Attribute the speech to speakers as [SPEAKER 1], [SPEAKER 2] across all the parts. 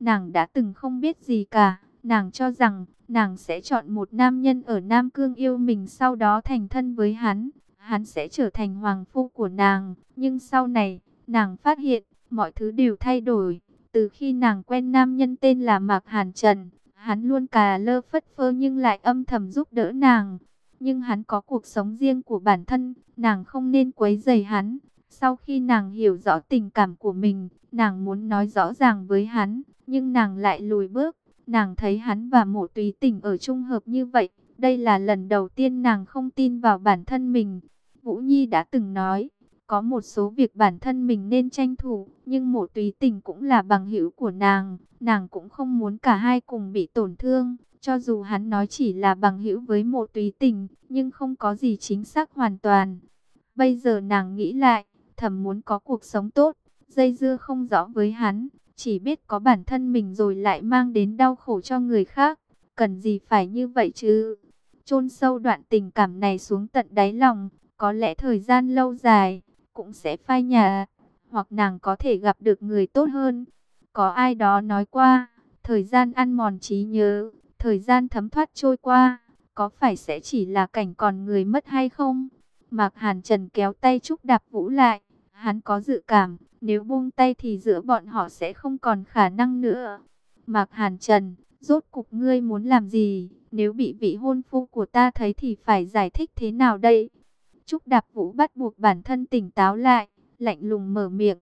[SPEAKER 1] Nàng đã từng không biết gì cả, nàng cho rằng nàng sẽ chọn một nam nhân ở Nam Cương yêu mình sau đó thành thân với hắn, hắn sẽ trở thành hoàng phu của nàng, nhưng sau này, nàng phát hiện mọi thứ đều thay đổi. Từ khi nàng quen nam nhân tên là Mạc Hàn Trần, hắn luôn cà lơ phất phơ nhưng lại âm thầm giúp đỡ nàng. Nhưng hắn có cuộc sống riêng của bản thân, nàng không nên quấy rầy hắn. Sau khi nàng hiểu rõ tình cảm của mình, nàng muốn nói rõ ràng với hắn, nhưng nàng lại lùi bước. Nàng thấy hắn và mộ tùy tình ở chung hợp như vậy, đây là lần đầu tiên nàng không tin vào bản thân mình. Vũ Nhi đã từng nói, có một số việc bản thân mình nên tranh thủ, nhưng mộ tùy tình cũng là bằng hữu của nàng, nàng cũng không muốn cả hai cùng bị tổn thương. Cho dù hắn nói chỉ là bằng hữu với mộ tùy tình, nhưng không có gì chính xác hoàn toàn. Bây giờ nàng nghĩ lại, thầm muốn có cuộc sống tốt, dây dưa không rõ với hắn, chỉ biết có bản thân mình rồi lại mang đến đau khổ cho người khác. Cần gì phải như vậy chứ? chôn sâu đoạn tình cảm này xuống tận đáy lòng, có lẽ thời gian lâu dài, cũng sẽ phai nhạt, hoặc nàng có thể gặp được người tốt hơn. Có ai đó nói qua, thời gian ăn mòn trí nhớ, thời gian thấm thoát trôi qua, có phải sẽ chỉ là cảnh còn người mất hay không? Mạc Hàn Trần kéo tay Trúc Đạp Vũ lại, hắn có dự cảm, nếu buông tay thì giữa bọn họ sẽ không còn khả năng nữa. Mạc Hàn Trần, rốt cục ngươi muốn làm gì? Nếu bị vị hôn phu của ta thấy thì phải giải thích thế nào đây? Trúc Đạp Vũ bắt buộc bản thân tỉnh táo lại, lạnh lùng mở miệng.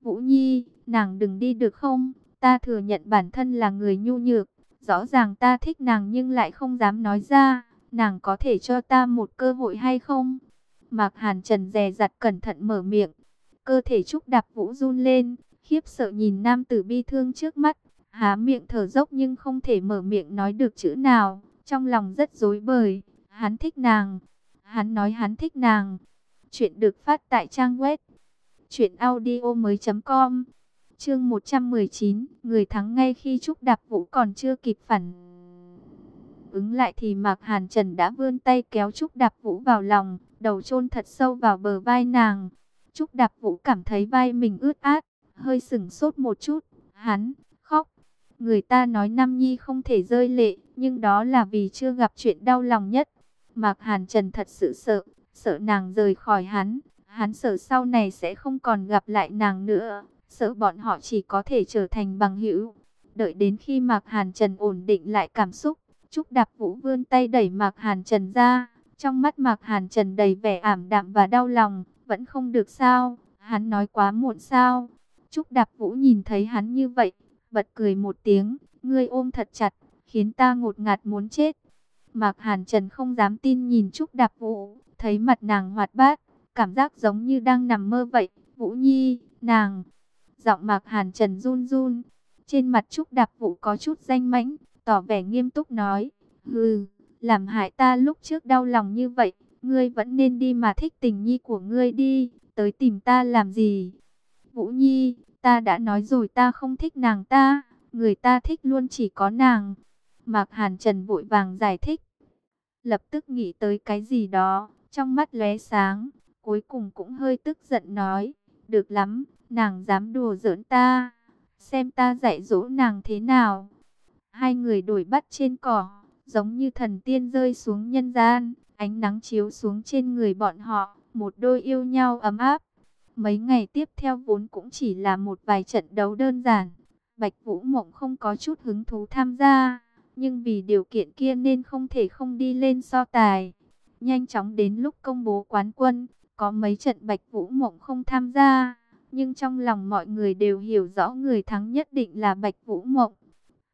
[SPEAKER 1] Vũ Nhi, nàng đừng đi được không? Ta thừa nhận bản thân là người nhu nhược. Rõ ràng ta thích nàng nhưng lại không dám nói ra. Nàng có thể cho ta một cơ hội hay không? Mạc Hàn Trần dè dặt cẩn thận mở miệng. Cơ thể Trúc Đạp Vũ run lên, khiếp sợ nhìn nam tử bi thương trước mắt. Há miệng thở dốc nhưng không thể mở miệng nói được chữ nào. Trong lòng rất dối bời. Hắn thích nàng. Hắn nói hắn thích nàng. Chuyện được phát tại trang web. Chuyện audio mới com. Chương 119. Người thắng ngay khi Trúc Đạp Vũ còn chưa kịp phản. Ứng lại thì Mạc Hàn Trần đã vươn tay kéo Trúc Đạp Vũ vào lòng. Đầu chôn thật sâu vào bờ vai nàng. Trúc Đạp Vũ cảm thấy vai mình ướt át. Hơi sửng sốt một chút. Hắn khóc. Người ta nói Nam Nhi không thể rơi lệ, nhưng đó là vì chưa gặp chuyện đau lòng nhất. Mạc Hàn Trần thật sự sợ, sợ nàng rời khỏi hắn. Hắn sợ sau này sẽ không còn gặp lại nàng nữa, sợ bọn họ chỉ có thể trở thành bằng hữu. Đợi đến khi Mạc Hàn Trần ổn định lại cảm xúc, Trúc Đạp Vũ vươn tay đẩy Mạc Hàn Trần ra. Trong mắt Mạc Hàn Trần đầy vẻ ảm đạm và đau lòng, vẫn không được sao, hắn nói quá muộn sao. Trúc Đạp Vũ nhìn thấy hắn như vậy, bật cười một tiếng, ngươi ôm thật chặt, khiến ta ngột ngạt muốn chết. Mạc Hàn Trần không dám tin nhìn Trúc Đạp Vũ, thấy mặt nàng hoạt bát, cảm giác giống như đang nằm mơ vậy. Vũ Nhi, nàng, giọng Mạc Hàn Trần run run, trên mặt Trúc Đạp Vũ có chút danh mãnh, tỏ vẻ nghiêm túc nói, hừ, làm hại ta lúc trước đau lòng như vậy, ngươi vẫn nên đi mà thích tình nhi của ngươi đi, tới tìm ta làm gì? Vũ Nhi, ta đã nói rồi ta không thích nàng ta, người ta thích luôn chỉ có nàng. Mạc Hàn Trần vội vàng giải thích, lập tức nghĩ tới cái gì đó, trong mắt lóe sáng, cuối cùng cũng hơi tức giận nói, được lắm, nàng dám đùa giỡn ta, xem ta dạy dỗ nàng thế nào. Hai người đổi bắt trên cỏ, giống như thần tiên rơi xuống nhân gian, ánh nắng chiếu xuống trên người bọn họ, một đôi yêu nhau ấm áp. Mấy ngày tiếp theo vốn cũng chỉ là một vài trận đấu đơn giản, Bạch Vũ Mộng không có chút hứng thú tham gia nhưng vì điều kiện kia nên không thể không đi lên so tài. Nhanh chóng đến lúc công bố quán quân, có mấy trận Bạch Vũ Mộng không tham gia, nhưng trong lòng mọi người đều hiểu rõ người thắng nhất định là Bạch Vũ Mộng.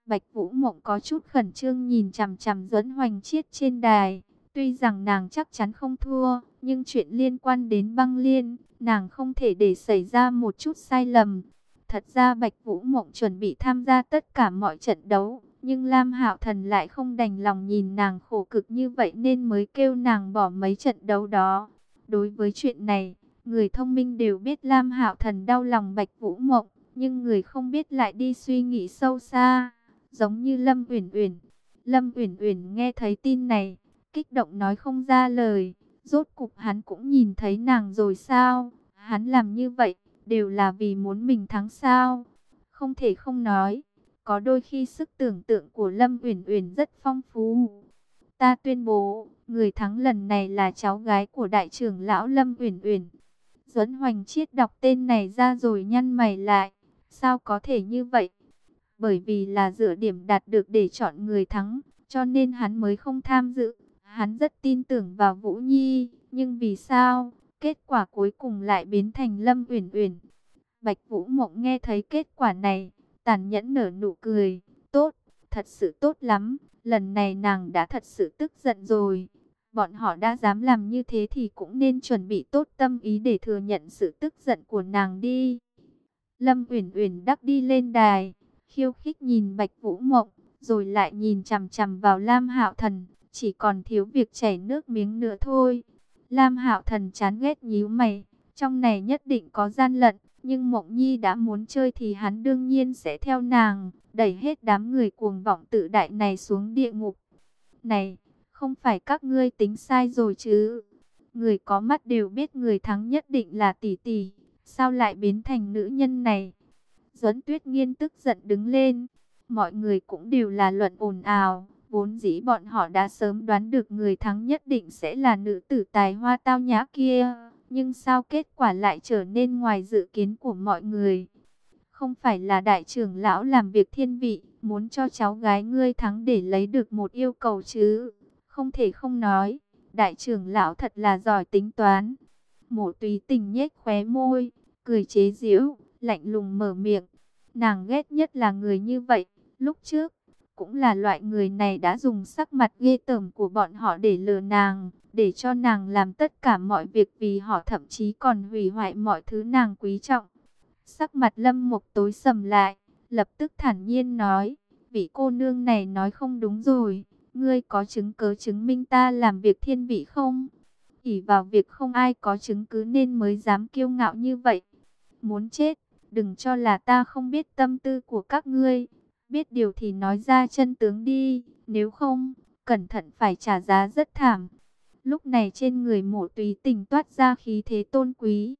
[SPEAKER 1] Bạch Vũ Mộng có chút khẩn trương nhìn chằm chằm Duẫn Hoành Chiết trên đài, tuy rằng nàng chắc chắn không thua, nhưng chuyện liên quan đến băng liên, nàng không thể để xảy ra một chút sai lầm. Thật ra Bạch Vũ Mộng chuẩn bị tham gia tất cả mọi trận đấu, nhưng Lam Hạo Thần lại không đành lòng nhìn nàng khổ cực như vậy nên mới kêu nàng bỏ mấy trận đấu đó. Đối với chuyện này, người thông minh đều biết Lam Hạo Thần đau lòng Bạch Vũ Mộng, nhưng người không biết lại đi suy nghĩ sâu xa, giống như Lâm Uyển Uyển. Lâm Uyển Uyển nghe thấy tin này, kích động nói không ra lời, rốt cục hắn cũng nhìn thấy nàng rồi sao? Hắn làm như vậy đều là vì muốn mình thắng sao? Không thể không nói, Có đôi khi sức tưởng tượng của Lâm Uyển Uyển rất phong phú. Ta tuyên bố, người thắng lần này là cháu gái của đại trưởng lão Lâm Uyển Uyển. Duẫn Hoành Chiết đọc tên này ra rồi nhăn mày lại. Sao có thể như vậy? Bởi vì là dựa điểm đạt được để chọn người thắng, cho nên hắn mới không tham dự. Hắn rất tin tưởng vào Vũ Nhi, nhưng vì sao? Kết quả cuối cùng lại biến thành Lâm Uyển Uyển. Bạch Vũ Mộng nghe thấy kết quả này, tàn nhẫn nở nụ cười. Tốt, thật sự tốt lắm. Lần này nàng đã thật sự tức giận rồi. Bọn họ đã dám làm như thế thì cũng nên chuẩn bị tốt tâm ý để thừa nhận sự tức giận của nàng đi. Lâm Uyển Uyển đắc đi lên đài, khiêu khích nhìn Bạch Vũ Mộng, rồi lại nhìn chằm chằm vào Lam Hạo Thần, chỉ còn thiếu việc chảy nước miếng nữa thôi. Lam Hạo Thần chán ghét nhíu mày, trong này nhất định có gian lận, nhưng Mộng Nhi đã muốn chơi thì hắn đương nhiên sẽ theo nàng, đẩy hết đám người cuồng vọng tự đại này xuống địa ngục. Này, không phải các ngươi tính sai rồi chứ? Người có mắt đều biết người thắng nhất định là tỷ tỷ, sao lại biến thành nữ nhân này? Duẫn Tuyết Nghiên tức giận đứng lên, mọi người cũng đều là luận ồn ào. Vốn dĩ bọn họ đã sớm đoán được người thắng nhất định sẽ là nữ tử tài hoa tao nhã kia. Nhưng sao kết quả lại trở nên ngoài dự kiến của mọi người? Không phải là đại trưởng lão làm việc thiên vị, muốn cho cháu gái ngươi thắng để lấy được một yêu cầu chứ? Không thể không nói, đại trưởng lão thật là giỏi tính toán. Mộ tùy tình nhếch khóe môi, cười chế giễu, lạnh lùng mở miệng. Nàng ghét nhất là người như vậy, lúc trước cũng là loại người này đã dùng sắc mặt ghê tởm của bọn họ để lừa nàng, để cho nàng làm tất cả mọi việc vì họ thậm chí còn hủy hoại mọi thứ nàng quý trọng. Sắc mặt lâm mục tối sầm lại, lập tức thản nhiên nói, vị cô nương này nói không đúng rồi, ngươi có chứng cứ chứng minh ta làm việc thiên vị không? ỉ vào việc không ai có chứng cứ nên mới dám kiêu ngạo như vậy. Muốn chết, đừng cho là ta không biết tâm tư của các ngươi biết điều thì nói ra chân tướng đi, nếu không, cẩn thận phải trả giá rất thảm. Lúc này trên người mộ tùy tình toát ra khí thế tôn quý.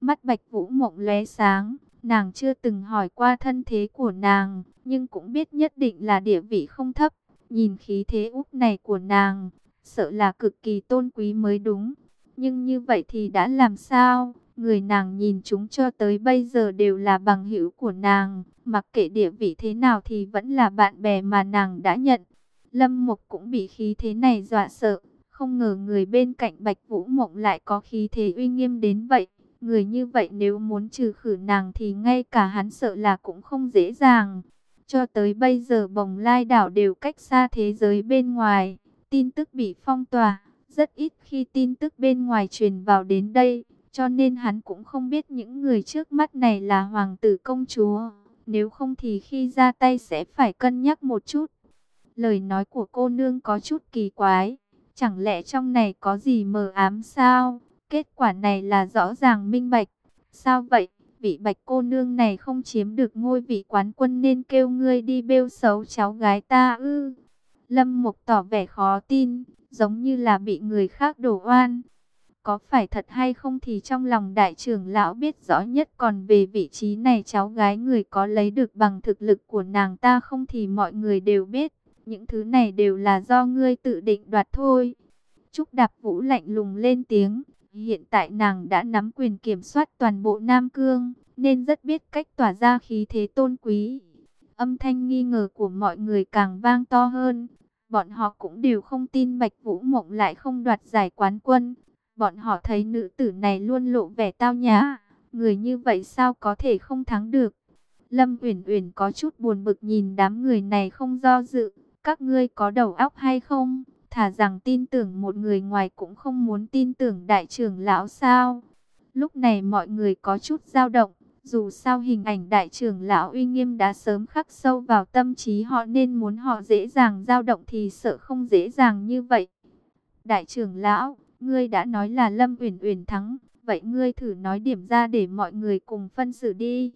[SPEAKER 1] Mắt bạch vũ mộng lóe sáng, nàng chưa từng hỏi qua thân thế của nàng, nhưng cũng biết nhất định là địa vị không thấp. Nhìn khí thế úp này của nàng, sợ là cực kỳ tôn quý mới đúng. Nhưng như vậy thì đã làm sao? Người nàng nhìn chúng cho tới bây giờ đều là bằng hữu của nàng, mặc kệ địa vị thế nào thì vẫn là bạn bè mà nàng đã nhận. Lâm Mục cũng bị khí thế này dọa sợ, không ngờ người bên cạnh Bạch Vũ Mộng lại có khí thế uy nghiêm đến vậy. Người như vậy nếu muốn trừ khử nàng thì ngay cả hắn sợ là cũng không dễ dàng. Cho tới bây giờ bồng lai đảo đều cách xa thế giới bên ngoài, tin tức bị phong tỏa, rất ít khi tin tức bên ngoài truyền vào đến đây. Cho nên hắn cũng không biết những người trước mắt này là hoàng tử công chúa. Nếu không thì khi ra tay sẽ phải cân nhắc một chút. Lời nói của cô nương có chút kỳ quái. Chẳng lẽ trong này có gì mờ ám sao? Kết quả này là rõ ràng minh bạch. Sao vậy? Vị bạch cô nương này không chiếm được ngôi vị quán quân nên kêu ngươi đi bêu xấu cháu gái ta ư. Lâm Mục tỏ vẻ khó tin, giống như là bị người khác đổ oan. Có phải thật hay không thì trong lòng đại trưởng lão biết rõ nhất còn về vị trí này cháu gái người có lấy được bằng thực lực của nàng ta không thì mọi người đều biết. Những thứ này đều là do ngươi tự định đoạt thôi. Trúc Đạp Vũ lạnh lùng lên tiếng. Hiện tại nàng đã nắm quyền kiểm soát toàn bộ Nam Cương, nên rất biết cách tỏa ra khí thế tôn quý. Âm thanh nghi ngờ của mọi người càng vang to hơn. Bọn họ cũng đều không tin Bạch Vũ Mộng lại không đoạt giải quán quân. Bọn họ thấy nữ tử này luôn lộ vẻ tao nhã, người như vậy sao có thể không thắng được. Lâm Uyển Uyển có chút buồn bực nhìn đám người này không do dự, các ngươi có đầu óc hay không? Thả rằng tin tưởng một người ngoài cũng không muốn tin tưởng đại trưởng lão sao? Lúc này mọi người có chút dao động, dù sao hình ảnh đại trưởng lão uy nghiêm đã sớm khắc sâu vào tâm trí họ nên muốn họ dễ dàng dao động thì sợ không dễ dàng như vậy. Đại trưởng lão, Ngươi đã nói là Lâm Uyển Uyển thắng, vậy ngươi thử nói điểm ra để mọi người cùng phân xử đi.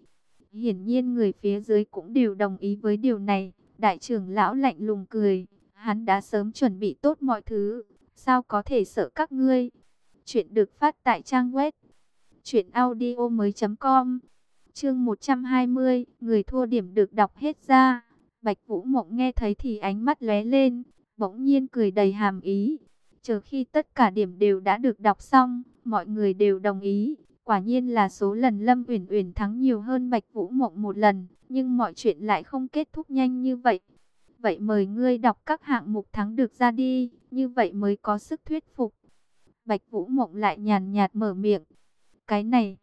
[SPEAKER 1] Hiển nhiên người phía dưới cũng đều đồng ý với điều này. Đại trưởng lão lạnh lùng cười, hắn đã sớm chuẩn bị tốt mọi thứ, sao có thể sợ các ngươi. Chuyện được phát tại trang web chuyện audio mới com Chương 120, người thua điểm được đọc hết ra. Bạch Vũ Mộng nghe thấy thì ánh mắt lóe lên, bỗng nhiên cười đầy hàm ý. Chờ khi tất cả điểm đều đã được đọc xong, mọi người đều đồng ý. Quả nhiên là số lần Lâm Uyển Uyển thắng nhiều hơn Bạch Vũ Mộng một lần, nhưng mọi chuyện lại không kết thúc nhanh như vậy. Vậy mời ngươi đọc các hạng mục thắng được ra đi, như vậy mới có sức thuyết phục. Bạch Vũ Mộng lại nhàn nhạt mở miệng. Cái này,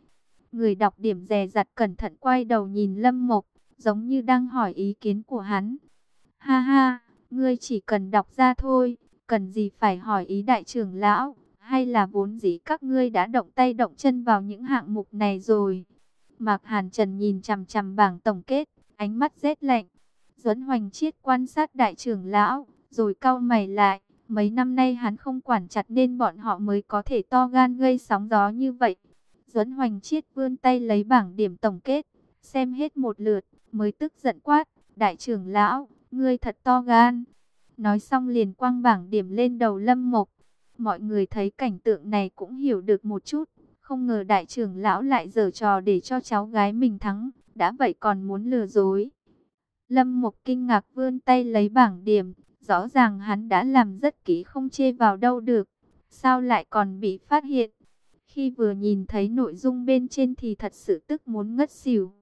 [SPEAKER 1] người đọc điểm dè dặt cẩn thận quay đầu nhìn Lâm Mộc, giống như đang hỏi ý kiến của hắn. Ha ha, ngươi chỉ cần đọc ra thôi, cần gì phải hỏi ý đại trưởng lão, hay là vốn dĩ các ngươi đã động tay động chân vào những hạng mục này rồi. Mạc Hàn Trần nhìn chằm chằm bảng tổng kết, ánh mắt rét lạnh. Duẫn Hoành Chiết quan sát đại trưởng lão, rồi cau mày lại. Mấy năm nay hắn không quản chặt nên bọn họ mới có thể to gan gây sóng gió như vậy. Duẫn Hoành Chiết vươn tay lấy bảng điểm tổng kết, xem hết một lượt, mới tức giận quát. Đại trưởng lão, ngươi thật to gan. Nói xong liền quăng bảng điểm lên đầu Lâm Mộc. Mọi người thấy cảnh tượng này cũng hiểu được một chút. Không ngờ đại trưởng lão lại giở trò để cho cháu gái mình thắng. Đã vậy còn muốn lừa dối. Lâm Mộc kinh ngạc vươn tay lấy bảng điểm. Rõ ràng hắn đã làm rất kỹ không chê vào đâu được. Sao lại còn bị phát hiện? Khi vừa nhìn thấy nội dung bên trên thì thật sự tức muốn ngất xỉu.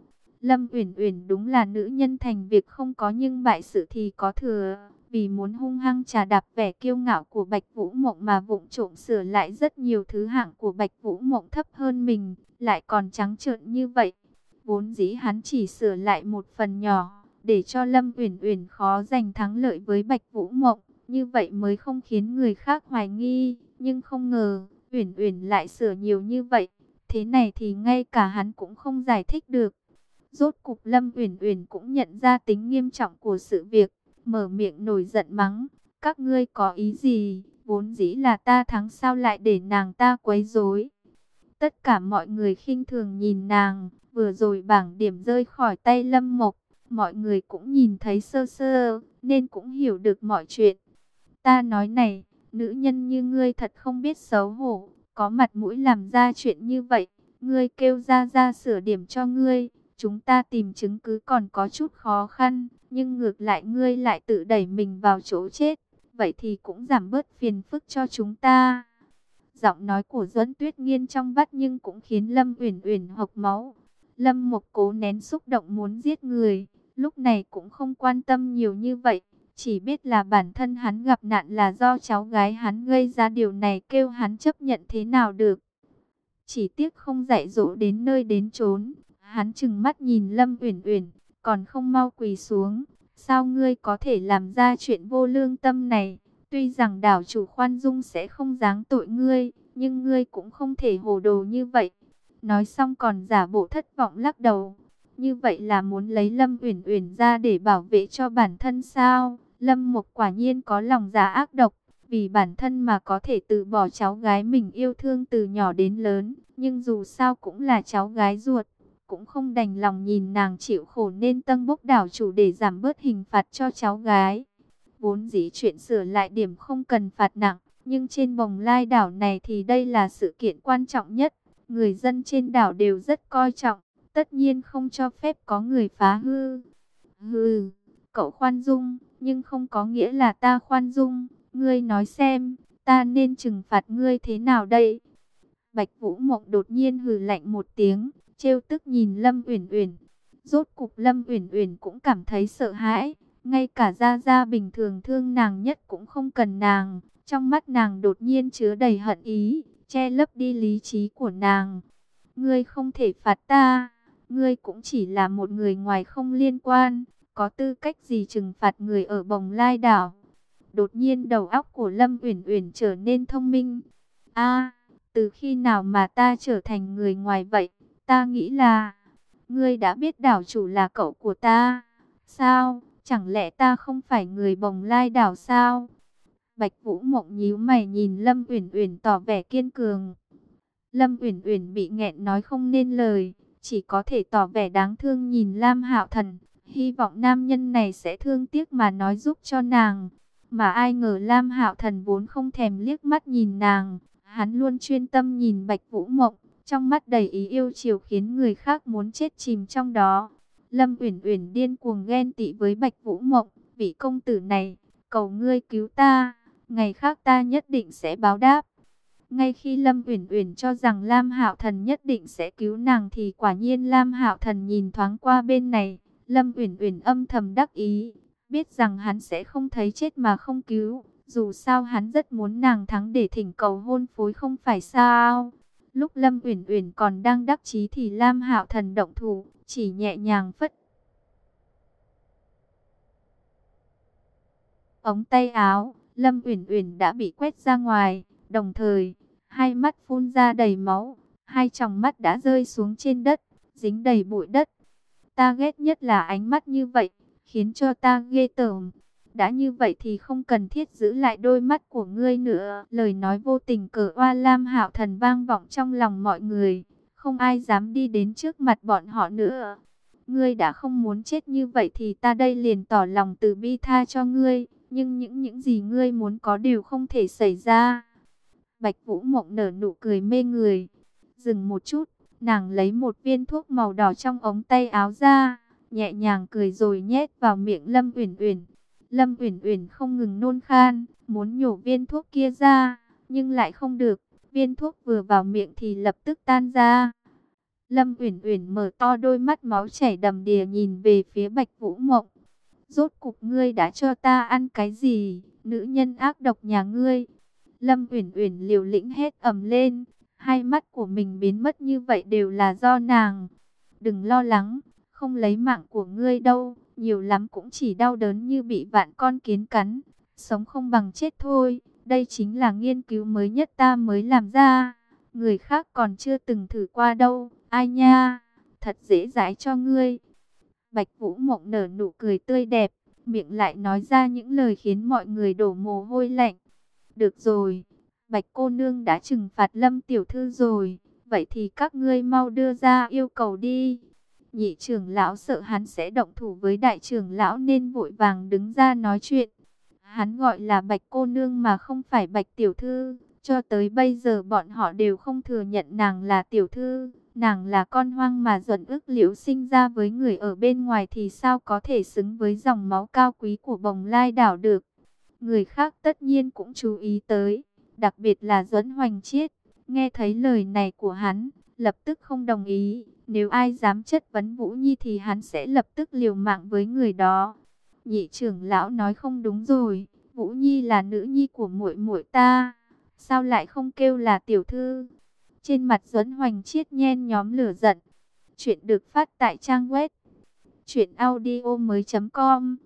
[SPEAKER 1] Lâm Uyển Uyển đúng là nữ nhân thành việc không có nhưng bại sự thì có thừa vì muốn hung hăng trà đạp vẻ kiêu ngạo của Bạch Vũ Mộng mà vụng trộm sửa lại rất nhiều thứ hạng của Bạch Vũ Mộng thấp hơn mình, lại còn trắng trợn như vậy. Vốn dĩ hắn chỉ sửa lại một phần nhỏ, để cho Lâm Uyển Uyển khó giành thắng lợi với Bạch Vũ Mộng, như vậy mới không khiến người khác hoài nghi, nhưng không ngờ, Uyển Uyển lại sửa nhiều như vậy, thế này thì ngay cả hắn cũng không giải thích được. Rốt cục Lâm Uyển Uyển cũng nhận ra tính nghiêm trọng của sự việc, mở miệng nổi giận mắng, các ngươi có ý gì, vốn dĩ là ta thắng sao lại để nàng ta quấy rối. Tất cả mọi người khinh thường nhìn nàng, vừa rồi bảng điểm rơi khỏi tay Lâm Mộc, mọi người cũng nhìn thấy sơ sơ, nên cũng hiểu được mọi chuyện. Ta nói này, nữ nhân như ngươi thật không biết xấu hổ, có mặt mũi làm ra chuyện như vậy, ngươi kêu ra ra sửa điểm cho ngươi, chúng ta tìm chứng cứ còn có chút khó khăn nhưng ngược lại ngươi lại tự đẩy mình vào chỗ chết, vậy thì cũng giảm bớt phiền phức cho chúng ta. Giọng nói của Duẫn Tuyết Nghiên trong vắt nhưng cũng khiến Lâm Uyển Uyển hộc máu. Lâm Mộc cố nén xúc động muốn giết người, lúc này cũng không quan tâm nhiều như vậy, chỉ biết là bản thân hắn gặp nạn là do cháu gái hắn gây ra điều này kêu hắn chấp nhận thế nào được. Chỉ tiếc không dạy dỗ đến nơi đến chốn, hắn chừng mắt nhìn Lâm Uyển Uyển, còn không mau quỳ xuống. Sao ngươi có thể làm ra chuyện vô lương tâm này? Tuy rằng đảo chủ khoan dung sẽ không giáng tội ngươi, nhưng ngươi cũng không thể hồ đồ như vậy. Nói xong còn giả bộ thất vọng lắc đầu. Như vậy là muốn lấy Lâm Uyển Uyển ra để bảo vệ cho bản thân sao? Lâm Mục quả nhiên có lòng giả ác độc, vì bản thân mà có thể từ bỏ cháu gái mình yêu thương từ nhỏ đến lớn, nhưng dù sao cũng là cháu gái ruột cũng không đành lòng nhìn nàng chịu khổ nên tân bốc đảo chủ để giảm bớt hình phạt cho cháu gái. Vốn dĩ chuyện sửa lại điểm không cần phạt nặng, nhưng trên bồng lai đảo này thì đây là sự kiện quan trọng nhất. Người dân trên đảo đều rất coi trọng, tất nhiên không cho phép có người phá hư. Hừ, cậu khoan dung, nhưng không có nghĩa là ta khoan dung. Ngươi nói xem, ta nên trừng phạt ngươi thế nào đây? Bạch Vũ Mộng đột nhiên hừ lạnh một tiếng, trêu tức nhìn Lâm Uyển Uyển. Rốt cục Lâm Uyển Uyển cũng cảm thấy sợ hãi, ngay cả Gia Gia bình thường thương nàng nhất cũng không cần nàng, trong mắt nàng đột nhiên chứa đầy hận ý, che lấp đi lý trí của nàng. Ngươi không thể phạt ta, ngươi cũng chỉ là một người ngoài không liên quan, có tư cách gì trừng phạt người ở Bồng Lai đảo? Đột nhiên đầu óc của Lâm Uyển Uyển trở nên thông minh. A, từ khi nào mà ta trở thành người ngoài vậy? Ta nghĩ là, ngươi đã biết đảo chủ là cậu của ta. Sao, chẳng lẽ ta không phải người bồng lai đảo sao? Bạch Vũ Mộng nhíu mày nhìn Lâm Uyển Uyển tỏ vẻ kiên cường. Lâm Uyển Uyển bị nghẹn nói không nên lời, chỉ có thể tỏ vẻ đáng thương nhìn Lam Hạo Thần, hy vọng nam nhân này sẽ thương tiếc mà nói giúp cho nàng. Mà ai ngờ Lam Hạo Thần vốn không thèm liếc mắt nhìn nàng, hắn luôn chuyên tâm nhìn Bạch Vũ Mộng, trong mắt đầy ý yêu chiều khiến người khác muốn chết chìm trong đó. Lâm Uyển Uyển điên cuồng ghen tị với Bạch Vũ Mộng, vị công tử này, cầu ngươi cứu ta, ngày khác ta nhất định sẽ báo đáp. Ngay khi Lâm Uyển Uyển cho rằng Lam Hạo Thần nhất định sẽ cứu nàng thì quả nhiên Lam Hạo Thần nhìn thoáng qua bên này, Lâm Uyển Uyển âm thầm đắc ý, biết rằng hắn sẽ không thấy chết mà không cứu, dù sao hắn rất muốn nàng thắng để thỉnh cầu hôn phối không phải sao? Lúc Lâm Uyển Uyển còn đang đắc chí thì Lam Hạo Thần động thủ, chỉ nhẹ nhàng phất ống tay áo, Lâm Uyển Uyển đã bị quét ra ngoài, đồng thời, hai mắt phun ra đầy máu, hai tròng mắt đã rơi xuống trên đất, dính đầy bụi đất. Ta ghét nhất là ánh mắt như vậy, khiến cho ta ghê tởm. Đã như vậy thì không cần thiết giữ lại đôi mắt của ngươi nữa. Lời nói vô tình cờ oa lam hạo thần vang vọng trong lòng mọi người. Không ai dám đi đến trước mặt bọn họ nữa. Ngươi đã không muốn chết như vậy thì ta đây liền tỏ lòng từ bi tha cho ngươi. Nhưng những những gì ngươi muốn có đều không thể xảy ra. Bạch Vũ Mộng nở nụ cười mê người. Dừng một chút, nàng lấy một viên thuốc màu đỏ trong ống tay áo ra, nhẹ nhàng cười rồi nhét vào miệng Lâm Uyển Uyển. Lâm Uyển Uyển không ngừng nôn khan, muốn nhổ viên thuốc kia ra, nhưng lại không được, viên thuốc vừa vào miệng thì lập tức tan ra. Lâm Uyển Uyển mở to đôi mắt máu chảy đầm đìa nhìn về phía Bạch Vũ Mộng. Rốt cục ngươi đã cho ta ăn cái gì, nữ nhân ác độc nhà ngươi? Lâm Uyển Uyển liều lĩnh hết ầm lên, hai mắt của mình biến mất như vậy đều là do nàng. Đừng lo lắng, không lấy mạng của ngươi đâu, nhiều lắm cũng chỉ đau đớn như bị vạn con kiến cắn, sống không bằng chết thôi. Đây chính là nghiên cứu mới nhất ta mới làm ra, người khác còn chưa từng thử qua đâu, ai nha, thật dễ dãi cho ngươi. Bạch Vũ Mộng nở nụ cười tươi đẹp, miệng lại nói ra những lời khiến mọi người đổ mồ hôi lạnh. Được rồi, Bạch cô nương đã trừng phạt Lâm tiểu thư rồi, vậy thì các ngươi mau đưa ra yêu cầu đi. Nhị trưởng lão sợ hắn sẽ động thủ với đại trưởng lão nên vội vàng đứng ra nói chuyện. Hắn gọi là Bạch cô nương mà không phải Bạch tiểu thư, cho tới bây giờ bọn họ đều không thừa nhận nàng là tiểu thư. Nàng là con hoang mà duẩn ức liễu sinh ra với người ở bên ngoài thì sao có thể xứng với dòng máu cao quý của bồng lai đảo được. Người khác tất nhiên cũng chú ý tới, đặc biệt là Duẫn Hoành Chiết. Nghe thấy lời này của hắn, lập tức không đồng ý. Nếu ai dám chất vấn Vũ Nhi thì hắn sẽ lập tức liều mạng với người đó. Nhị trưởng lão nói không đúng rồi, Vũ Nhi là nữ nhi của muội muội ta, sao lại không kêu là tiểu thư? Trên mặt Duẫn Hoành Chiết nhen nhóm lửa giận. Chuyện được phát tại trang web truyệnaudiomoi.com.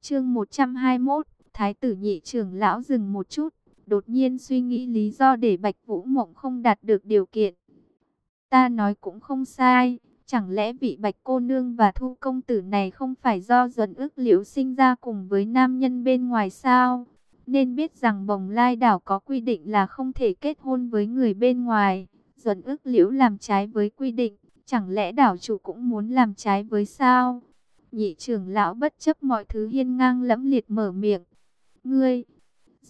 [SPEAKER 1] Chương 121 Thái tử nhị trưởng lão dừng một chút, đột nhiên suy nghĩ lý do để Bạch Vũ Mộng không đạt được điều kiện. Ta nói cũng không sai, chẳng lẽ vị Bạch cô nương và Thu công tử này không phải do duẩn ước liễu sinh ra cùng với nam nhân bên ngoài sao? Nên biết rằng bồng lai đảo có quy định là không thể kết hôn với người bên ngoài. Duẩn ước liễu làm trái với quy định, chẳng lẽ đảo chủ cũng muốn làm trái với sao? Nhị trưởng lão bất chấp mọi thứ hiên ngang lẫm liệt mở miệng, Ngươi,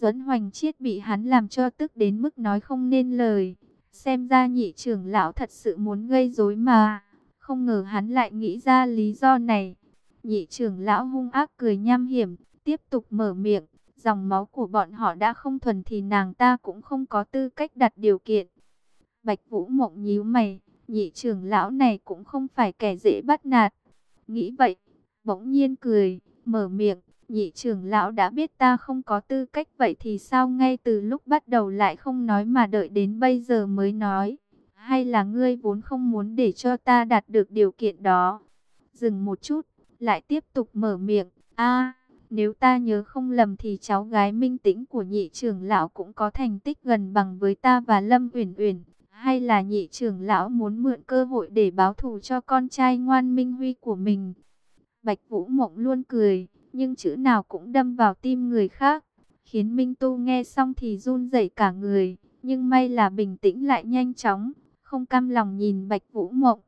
[SPEAKER 1] Duẫn Hoành Chiết bị hắn làm cho tức đến mức nói không nên lời. Xem ra nhị trưởng lão thật sự muốn gây rối mà. Không ngờ hắn lại nghĩ ra lý do này. Nhị trưởng lão hung ác cười nham hiểm, tiếp tục mở miệng. Dòng máu của bọn họ đã không thuần thì nàng ta cũng không có tư cách đặt điều kiện. Bạch Vũ Mộng nhíu mày, nhị trưởng lão này cũng không phải kẻ dễ bắt nạt. Nghĩ vậy, bỗng nhiên cười, mở miệng, nhị trưởng lão đã biết ta không có tư cách vậy thì sao ngay từ lúc bắt đầu lại không nói mà đợi đến bây giờ mới nói. Hay là ngươi vốn không muốn để cho ta đạt được điều kiện đó. Dừng một chút, lại tiếp tục mở miệng. a nếu ta nhớ không lầm thì cháu gái minh tĩnh của nhị trưởng lão cũng có thành tích gần bằng với ta và Lâm Uyển Uyển. Hay là nhị trưởng lão muốn mượn cơ hội để báo thù cho con trai ngoan minh huy của mình. Bạch Vũ Mộng luôn cười nhưng chữ nào cũng đâm vào tim người khác, khiến Minh Tu nghe xong thì run rẩy cả người, nhưng may là bình tĩnh lại nhanh chóng, không cam lòng nhìn Bạch Vũ Mộng.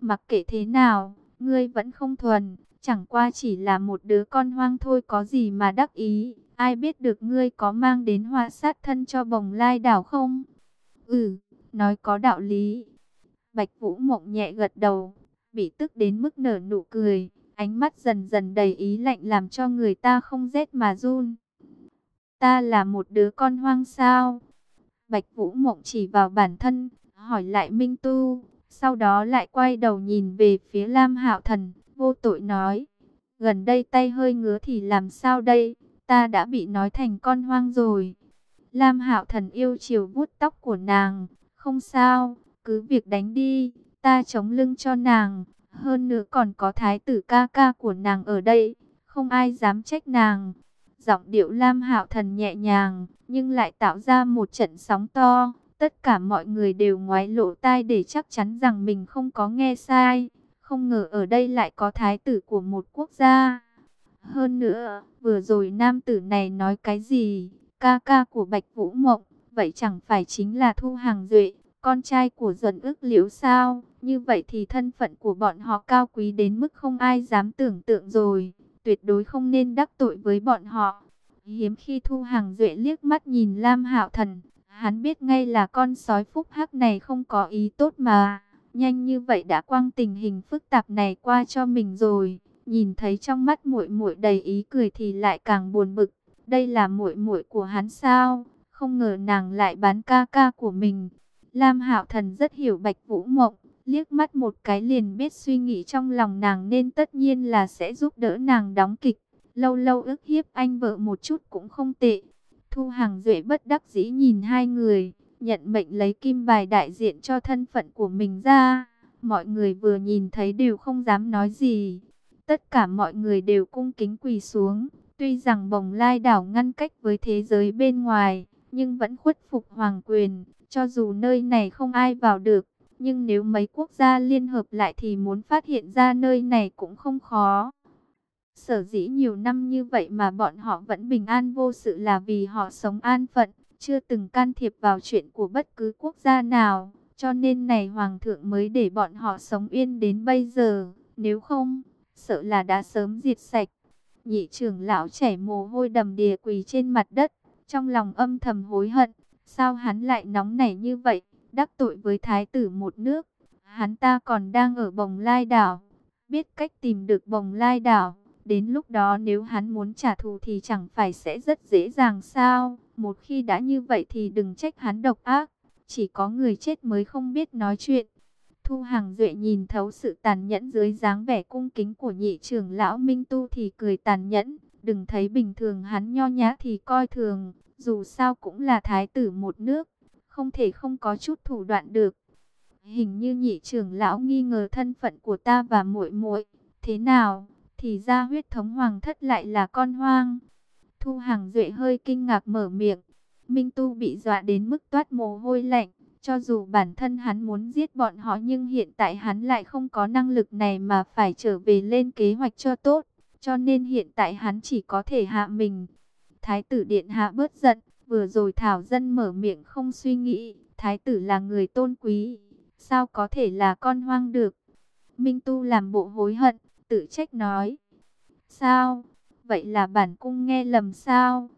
[SPEAKER 1] Mặc kệ thế nào, ngươi vẫn không thuần, chẳng qua chỉ là một đứa con hoang thôi có gì mà đắc ý, ai biết được ngươi có mang đến hoa sát thân cho bồng lai đảo không? Ừ, nói có đạo lý. Bạch Vũ Mộng nhẹ gật đầu, bị tức đến mức nở nụ cười, ánh mắt dần dần đầy ý lạnh làm cho người ta không rét mà run. Ta là một đứa con hoang sao? Bạch Vũ Mộng chỉ vào bản thân, hỏi lại Minh Tu, sau đó lại quay đầu nhìn về phía Lam Hạo Thần, vô tội nói, gần đây tay hơi ngứa thì làm sao đây, ta đã bị nói thành con hoang rồi. Lam Hạo Thần yêu chiều vuốt tóc của nàng, không sao, cứ việc đánh đi, ta chống lưng cho nàng, hơn nữa còn có thái tử ca ca của nàng ở đây, không ai dám trách nàng. Giọng điệu Lam Hạo Thần nhẹ nhàng, nhưng lại tạo ra một trận sóng to. Tất cả mọi người đều ngoái lộ tai để chắc chắn rằng mình không có nghe sai. Không ngờ ở đây lại có thái tử của một quốc gia. Hơn nữa, vừa rồi nam tử này nói cái gì? Ca ca của Bạch Vũ Mộng, vậy chẳng phải chính là Thu Hàng Duệ, con trai của Duẩn ước liễu sao? Như vậy thì thân phận của bọn họ cao quý đến mức không ai dám tưởng tượng rồi. Tuyệt đối không nên đắc tội với bọn họ. Hiếm khi Thu Hàng Duệ liếc mắt nhìn Lam Hạo Thần, hắn biết ngay là con sói phúc hắc này không có ý tốt mà. Nhanh như vậy đã quăng tình hình phức tạp này qua cho mình rồi. Nhìn thấy trong mắt muội muội đầy ý cười thì lại càng buồn bực. Đây là muội muội của hắn sao? Không ngờ nàng lại bán ca ca của mình. Lam Hạo Thần rất hiểu Bạch Vũ Mộng, liếc mắt một cái liền biết suy nghĩ trong lòng nàng nên tất nhiên là sẽ giúp đỡ nàng đóng kịch. Lâu lâu ức hiếp anh vợ một chút cũng không tệ. Thu Hàng Duệ bất đắc dĩ nhìn hai người, nhận mệnh lấy kim bài đại diện cho thân phận của mình ra. Mọi người vừa nhìn thấy đều không dám nói gì. Tất cả mọi người đều cung kính quỳ xuống. Tuy rằng bồng lai đảo ngăn cách với thế giới bên ngoài, nhưng vẫn khuất phục hoàng quyền. Cho dù nơi này không ai vào được, nhưng nếu mấy quốc gia liên hợp lại thì muốn phát hiện ra nơi này cũng không khó. Sở dĩ nhiều năm như vậy mà bọn họ vẫn bình an vô sự là vì họ sống an phận, chưa từng can thiệp vào chuyện của bất cứ quốc gia nào. Cho nên này Hoàng thượng mới để bọn họ sống yên đến bây giờ, nếu không, sợ là đã sớm diệt sạch. Nhị trưởng lão chảy mồ hôi đầm đìa quỳ trên mặt đất, trong lòng âm thầm hối hận, sao hắn lại nóng nảy như vậy, đắc tội với thái tử một nước. Hắn ta còn đang ở bồng lai đảo, biết cách tìm được bồng lai đảo Đến lúc đó nếu hắn muốn trả thù thì chẳng phải sẽ rất dễ dàng sao? Một khi đã như vậy thì đừng trách hắn độc ác. Chỉ có người chết mới không biết nói chuyện. Thu Hàng Duệ nhìn thấu sự tàn nhẫn dưới dáng vẻ cung kính của nhị trưởng lão Minh Tu thì cười tàn nhẫn. Đừng thấy bình thường hắn nho nhã thì coi thường. Dù sao cũng là thái tử một nước. Không thể không có chút thủ đoạn được. Hình như nhị trưởng lão nghi ngờ thân phận của ta và muội muội. Thế nào? thì ra huyết thống hoàng thất lại là con hoang. Thu Hàng Duệ hơi kinh ngạc mở miệng. Minh Tu bị dọa đến mức toát mồ hôi lạnh. Cho dù bản thân hắn muốn giết bọn họ nhưng hiện tại hắn lại không có năng lực này mà phải trở về lên kế hoạch cho tốt. Cho nên hiện tại hắn chỉ có thể hạ mình. Thái tử Điện Hạ bớt giận. Vừa rồi Thảo Dân mở miệng không suy nghĩ. Thái tử là người tôn quý. Sao có thể là con hoang được? Minh Tu làm bộ hối hận tự trách nói. Sao? Vậy là bản cung nghe lầm sao?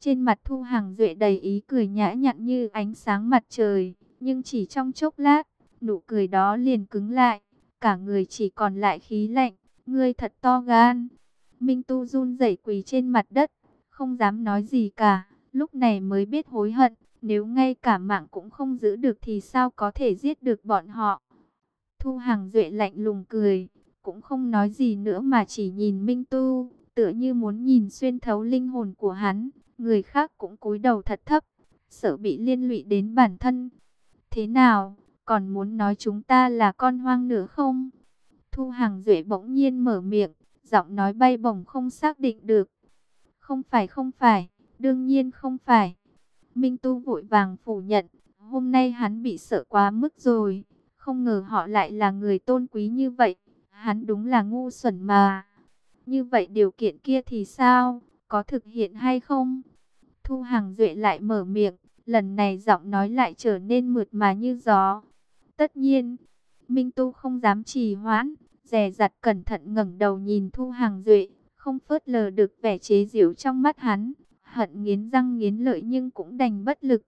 [SPEAKER 1] Trên mặt Thu Hàng Duệ đầy ý cười nhã nhặn như ánh sáng mặt trời. Nhưng chỉ trong chốc lát, nụ cười đó liền cứng lại. Cả người chỉ còn lại khí lạnh. Ngươi thật to gan. Minh Tu run rẩy quỳ trên mặt đất. Không dám nói gì cả. Lúc này mới biết hối hận. Nếu ngay cả mạng cũng không giữ được thì sao có thể giết được bọn họ. Thu Hàng Duệ lạnh lùng cười cũng không nói gì nữa mà chỉ nhìn Minh Tu, tựa như muốn nhìn xuyên thấu linh hồn của hắn. Người khác cũng cúi đầu thật thấp, sợ bị liên lụy đến bản thân. Thế nào, còn muốn nói chúng ta là con hoang nữa không? Thu Hàng Duệ bỗng nhiên mở miệng, giọng nói bay bổng không xác định được. Không phải không phải, đương nhiên không phải. Minh Tu vội vàng phủ nhận, hôm nay hắn bị sợ quá mức rồi, không ngờ họ lại là người tôn quý như vậy. Hắn đúng là ngu xuẩn mà. Như vậy điều kiện kia thì sao? Có thực hiện hay không? Thu Hằng Duệ lại mở miệng. Lần này giọng nói lại trở nên mượt mà như gió. Tất nhiên, Minh Tu không dám trì hoãn. Rè rặt cẩn thận ngẩng đầu nhìn Thu Hằng Duệ. Không phớt lờ được vẻ chế giễu trong mắt hắn. Hận nghiến răng nghiến lợi nhưng cũng đành bất lực.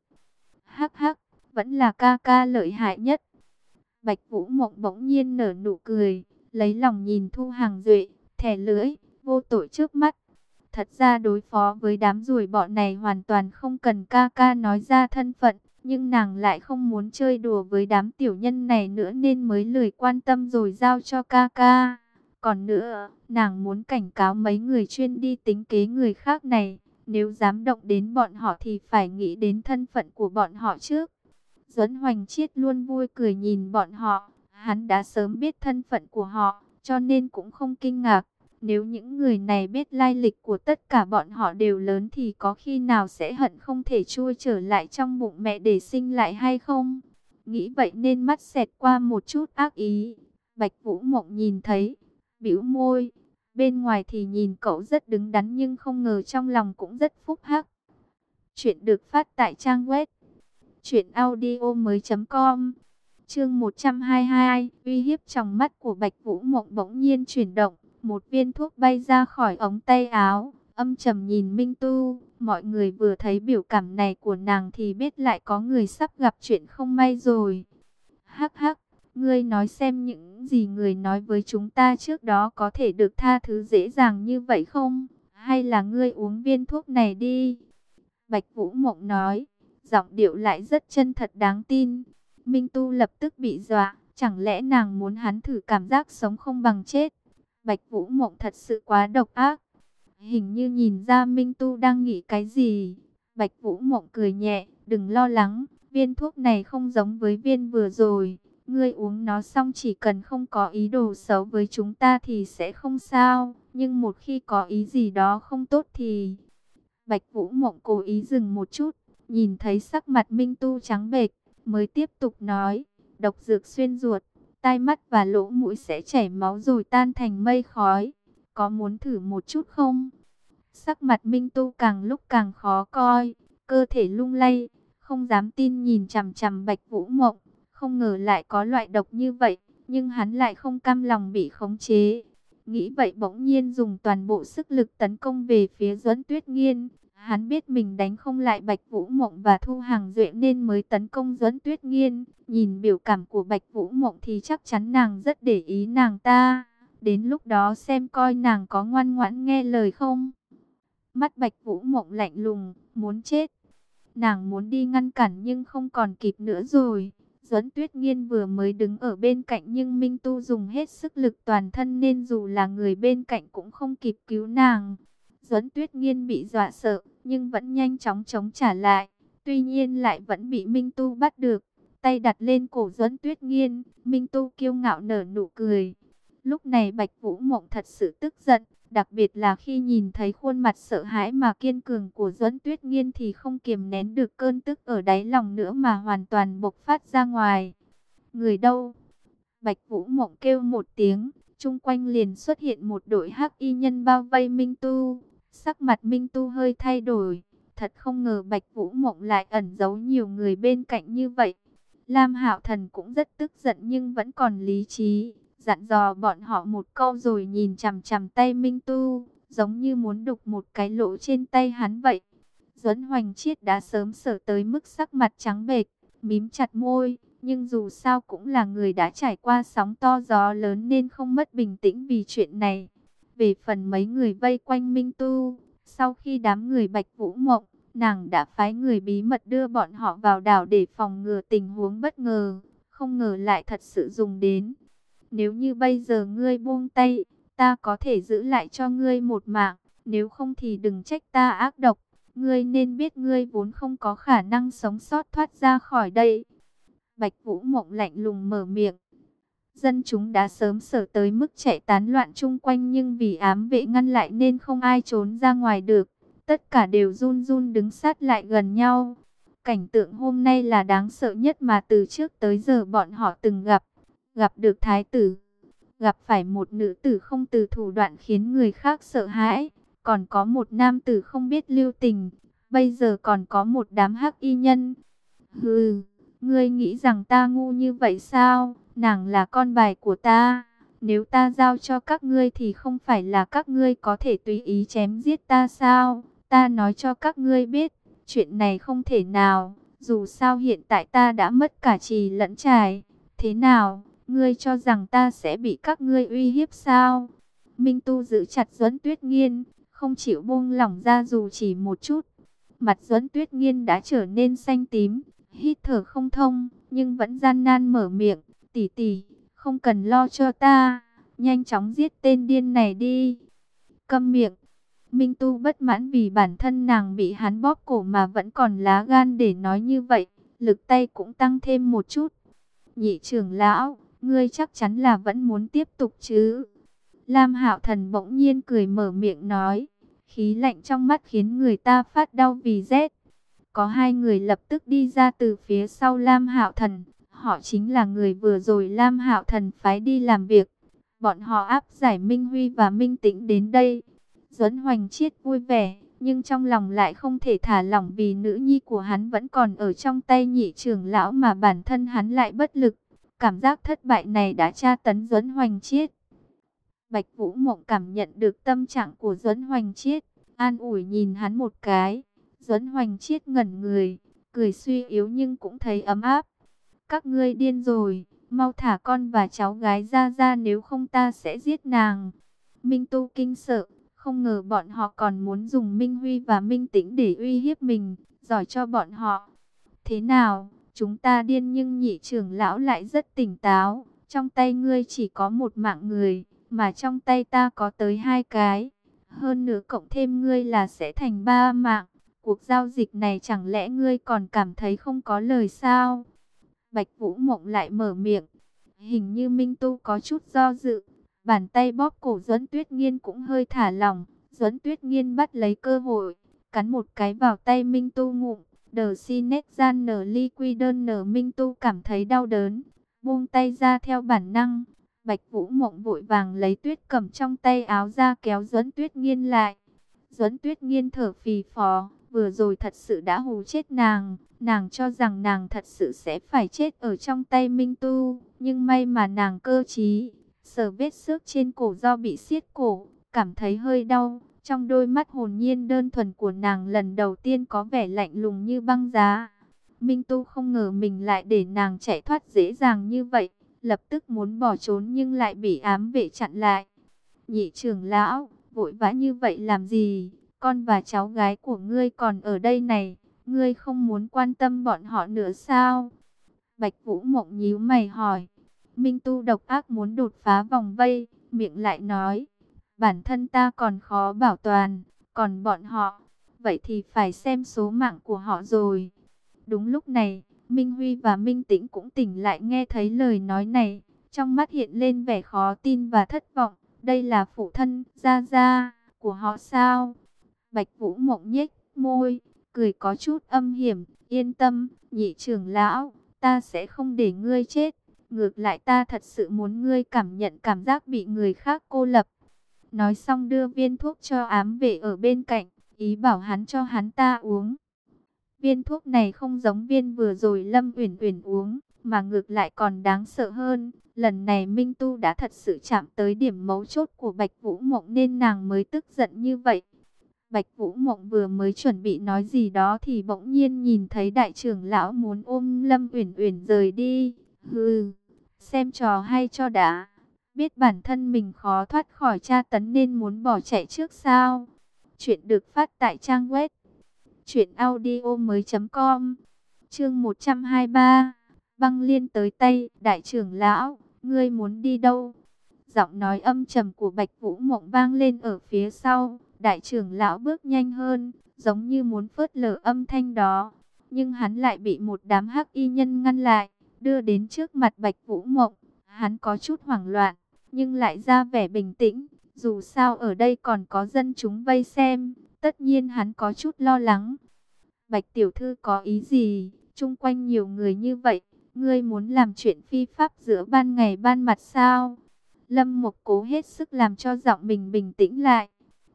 [SPEAKER 1] Hắc hắc, vẫn là ca ca lợi hại nhất. Bạch Vũ Mộng bỗng nhiên nở nụ cười, lấy lòng nhìn Thu Hàng Duệ, thẻ lưỡi, vô tội trước mắt. Thật ra đối phó với đám ruồi bọn này hoàn toàn không cần ca ca nói ra thân phận, nhưng nàng lại không muốn chơi đùa với đám tiểu nhân này nữa nên mới lười quan tâm rồi giao cho ca ca. Còn nữa, nàng muốn cảnh cáo mấy người chuyên đi tính kế người khác này, nếu dám động đến bọn họ thì phải nghĩ đến thân phận của bọn họ trước. Duẫn Hoành Chiết luôn vui cười nhìn bọn họ, hắn đã sớm biết thân phận của họ, cho nên cũng không kinh ngạc. Nếu những người này biết lai lịch của tất cả bọn họ đều lớn thì có khi nào sẽ hận không thể chui trở lại trong bụng mẹ để sinh lại hay không? Nghĩ vậy nên mắt xẹt qua một chút ác ý. Bạch Vũ Mộng nhìn thấy, bĩu môi. Bên ngoài thì nhìn cậu rất đứng đắn nhưng không ngờ trong lòng cũng rất phúc hắc. Chuyện được phát tại trang web truyệnaudiomoi.com. Chương 122, uy hiếp trong mắt của Bạch Vũ Mộng bỗng nhiên chuyển động, một viên thuốc bay ra khỏi ống tay áo, âm trầm nhìn Minh Tu, mọi người vừa thấy biểu cảm này của nàng thì biết lại có người sắp gặp chuyện không may rồi. Hắc hắc, ngươi nói xem những gì người nói với chúng ta trước đó có thể được tha thứ dễ dàng như vậy không? Hay là ngươi uống viên thuốc này đi? Bạch Vũ Mộng nói, giọng điệu lại rất chân thật đáng tin. Minh Tu lập tức bị dọa, chẳng lẽ nàng muốn hắn thử cảm giác sống không bằng chết? Bạch Vũ Mộng thật sự quá độc ác. Hình như nhìn ra Minh Tu đang nghĩ cái gì. Bạch Vũ Mộng cười nhẹ, đừng lo lắng, viên thuốc này không giống với viên vừa rồi. Ngươi uống nó xong chỉ cần không có ý đồ xấu với chúng ta thì sẽ không sao. Nhưng một khi có ý gì đó không tốt thì... Bạch Vũ Mộng cố ý dừng một chút, nhìn thấy sắc mặt Minh Tu trắng bệch, mới tiếp tục nói, độc dược xuyên ruột, tai mắt và lỗ mũi sẽ chảy máu rồi tan thành mây khói. Có muốn thử một chút không? Sắc mặt Minh Tu càng lúc càng khó coi, cơ thể lung lay, không dám tin nhìn chằm chằm Bạch Vũ Mộng, không ngờ lại có loại độc như vậy, nhưng hắn lại không cam lòng bị khống chế. Nghĩ vậy bỗng nhiên dùng toàn bộ sức lực tấn công về phía Duẫn Tuyết Nghiên, Hắn biết mình đánh không lại Bạch Vũ Mộng và Thu Hàng Duệ nên mới tấn công Duẫn Tuyết Nghiên. Nhìn biểu cảm của Bạch Vũ Mộng thì chắc chắn nàng rất để ý nàng ta. Đến lúc đó xem coi nàng có ngoan ngoãn nghe lời không. Mắt Bạch Vũ Mộng lạnh lùng, muốn chết. Nàng muốn đi ngăn cản nhưng không còn kịp nữa rồi. Duẫn Tuyết Nghiên vừa mới đứng ở bên cạnh nhưng Minh Tu dùng hết sức lực toàn thân nên dù là người bên cạnh cũng không kịp cứu nàng. Duẫn Tuyết Nghiên bị dọa sợ, nhưng vẫn nhanh chóng chống trả lại. Tuy nhiên lại vẫn bị Minh Tu bắt được. Tay đặt lên cổ Duẫn Tuyết Nghiên, Minh Tu kiêu ngạo nở nụ cười. Lúc này Bạch Vũ Mộng thật sự tức giận, đặc biệt là khi nhìn thấy khuôn mặt sợ hãi mà kiên cường của Duẫn Tuyết Nghiên thì không kiềm nén được cơn tức ở đáy lòng nữa mà hoàn toàn bộc phát ra ngoài. Người đâu? Bạch Vũ Mộng kêu một tiếng, chung quanh liền xuất hiện một đội hắc y nhân bao vây Minh Tu. Sắc mặt Minh Tu hơi thay đổi, thật không ngờ Bạch Vũ Mộng lại ẩn giấu nhiều người bên cạnh như vậy. Lam Hạo Thần cũng rất tức giận nhưng vẫn còn lý trí, dặn dò bọn họ một câu rồi nhìn chằm chằm tay Minh Tu, giống như muốn đục một cái lỗ trên tay hắn vậy. Duẫn Hoành Chiết đã sớm sở tới mức sắc mặt trắng bệch, mím chặt môi, nhưng dù sao cũng là người đã trải qua sóng to gió lớn nên không mất bình tĩnh vì chuyện này. Về phần mấy người vây quanh Minh Tu, sau khi đám người Bạch Vũ Mộng, nàng đã phái người bí mật đưa bọn họ vào đảo để phòng ngừa tình huống bất ngờ, không ngờ lại thật sự dùng đến. Nếu như bây giờ ngươi buông tay, ta có thể giữ lại cho ngươi một mạng, nếu không thì đừng trách ta ác độc. Ngươi nên biết ngươi vốn không có khả năng sống sót thoát ra khỏi đây. Bạch Vũ Mộng lạnh lùng mở miệng, Dân chúng đã sớm sở tới mức chạy tán loạn chung quanh nhưng vì ám vệ ngăn lại nên không ai trốn ra ngoài được. Tất cả đều run run đứng sát lại gần nhau. Cảnh tượng hôm nay là đáng sợ nhất mà từ trước tới giờ bọn họ từng gặp. Gặp được thái tử, gặp phải một nữ tử không từ thủ đoạn khiến người khác sợ hãi. Còn có một nam tử không biết lưu tình, bây giờ còn có một đám hắc y nhân. Hừ, ngươi nghĩ rằng ta ngu như vậy sao? nàng là con bài của ta. Nếu ta giao cho các ngươi thì không phải là các ngươi có thể tùy ý chém giết ta sao? Ta nói cho các ngươi biết, chuyện này không thể nào. Dù sao hiện tại ta đã mất cả trì lẫn trải. Thế nào, ngươi cho rằng ta sẽ bị các ngươi uy hiếp sao? Minh Tu giữ chặt Duẫn Tuyết Nghiên, không chịu buông lỏng ra dù chỉ một chút. Mặt Duẫn Tuyết Nghiên đã trở nên xanh tím, hít thở không thông, nhưng vẫn gian nan mở miệng, "Tỷ tỷ, không cần lo cho ta, nhanh chóng giết tên điên này đi." Câm miệng. Minh Tu bất mãn vì bản thân nàng bị hắn bóp cổ mà vẫn còn lá gan để nói như vậy, lực tay cũng tăng thêm một chút. Nhị trưởng lão, ngươi chắc chắn là vẫn muốn tiếp tục chứ? Lam Hạo Thần bỗng nhiên cười mở miệng nói, khí lạnh trong mắt khiến người ta phát đau vì rét. Có hai người lập tức đi ra từ phía sau Lam Hạo Thần, họ chính là người vừa rồi Lam Hạo Thần phái đi làm việc. Bọn họ áp giải Minh Huy và Minh Tĩnh đến đây. Duẫn Hoành Chiết vui vẻ, nhưng trong lòng lại không thể thả lỏng vì nữ nhi của hắn vẫn còn ở trong tay nhị trưởng lão mà bản thân hắn lại bất lực. Cảm giác thất bại này đã tra tấn Duẫn Hoành Chiết. Bạch Vũ Mộng cảm nhận được tâm trạng của Duẫn Hoành Chiết, an ủi nhìn hắn một cái. Duẫn Hoành Chiết ngẩn người, cười suy yếu nhưng cũng thấy ấm áp. Các ngươi điên rồi, mau thả con và cháu gái ra ra nếu không ta sẽ giết nàng. Minh Tu kinh sợ, không ngờ bọn họ còn muốn dùng Minh Huy và Minh Tĩnh để uy hiếp mình, giỏi cho bọn họ. Thế nào, chúng ta điên nhưng nhị trưởng lão lại rất tỉnh táo, trong tay ngươi chỉ có một mạng người mà trong tay ta có tới hai cái. Hơn nữa cộng thêm ngươi là sẽ thành ba mạng. Cuộc giao dịch này chẳng lẽ ngươi còn cảm thấy không có lời sao? Bạch Vũ Mộng lại mở miệng. Hình như Minh Tu có chút do dự. Bàn tay bóp cổ Duẫn Tuyết Nghiên cũng hơi thả lỏng. Duẫn Tuyết Nghiên bắt lấy cơ hội, cắn một cái vào tay Minh Tu ngụm. Đờ si nét gian nở ly quy đơn nở Minh Tu cảm thấy đau đớn. Buông tay ra theo bản năng, Bạch Vũ Mộng vội vàng lấy tuyết cầm trong tay áo ra kéo Duẫn Tuyết Nghiên lại. Duẫn Tuyết Nghiên thở phì phò, vừa rồi thật sự đã hù chết nàng, nàng cho rằng nàng thật sự sẽ phải chết ở trong tay Minh Tu, nhưng may mà nàng cơ trí, sờ vết xước trên cổ do bị siết cổ, cảm thấy hơi đau, trong đôi mắt hồn nhiên đơn thuần của nàng lần đầu tiên có vẻ lạnh lùng như băng giá. Minh Tu không ngờ mình lại để nàng chạy thoát dễ dàng như vậy lập tức muốn bỏ trốn nhưng lại bị ám vệ chặn lại. Nhị trưởng lão, vội vã như vậy làm gì? Con và cháu gái của ngươi còn ở đây này, ngươi không muốn quan tâm bọn họ nữa sao? Bạch Vũ Mộng nhíu mày hỏi. Minh Tu độc ác muốn đột phá vòng vây, miệng lại nói, bản thân ta còn khó bảo toàn, còn bọn họ, vậy thì phải xem số mạng của họ rồi. Đúng lúc này, Minh Huy và Minh Tĩnh cũng tỉnh lại nghe thấy lời nói này, trong mắt hiện lên vẻ khó tin và thất vọng. Đây là phụ thân, gia gia của họ sao? Bạch Vũ mộng nhếch môi, cười có chút âm hiểm, yên tâm, nhị trưởng lão, ta sẽ không để ngươi chết. Ngược lại ta thật sự muốn ngươi cảm nhận cảm giác bị người khác cô lập. Nói xong đưa viên thuốc cho ám vệ ở bên cạnh, ý bảo hắn cho hắn ta uống. Viên thuốc này không giống viên vừa rồi Lâm Uyển Uyển uống, mà ngược lại còn đáng sợ hơn. Lần này Minh Tu đã thật sự chạm tới điểm mấu chốt của Bạch Vũ Mộng nên nàng mới tức giận như vậy. Bạch Vũ Mộng vừa mới chuẩn bị nói gì đó thì bỗng nhiên nhìn thấy đại trưởng lão muốn ôm Lâm Uyển Uyển rời đi. Hừ, xem trò hay cho đã. Biết bản thân mình khó thoát khỏi tra tấn nên muốn bỏ chạy trước sao? Chuyện được phát tại trang web Chuyện audio mới com. Chương 123 Băng liên tới tay, Đại trưởng lão, Ngươi muốn đi đâu? Giọng nói âm trầm của Bạch Vũ Mộng vang lên ở phía sau, Đại trưởng lão bước nhanh hơn, Giống như muốn phớt lờ âm thanh đó. Nhưng hắn lại bị một đám hắc y nhân ngăn lại, Đưa đến trước mặt Bạch Vũ Mộng, Hắn có chút hoảng loạn. Nhưng lại ra vẻ bình tĩnh Dù sao ở đây còn có dân chúng vây xem Tất nhiên hắn có chút lo lắng. Bạch tiểu thư có ý gì? chung quanh nhiều người như vậy, ngươi muốn làm chuyện phi pháp giữa ban ngày ban mặt sao? Lâm Mục cố hết sức làm cho giọng mình bình tĩnh lại.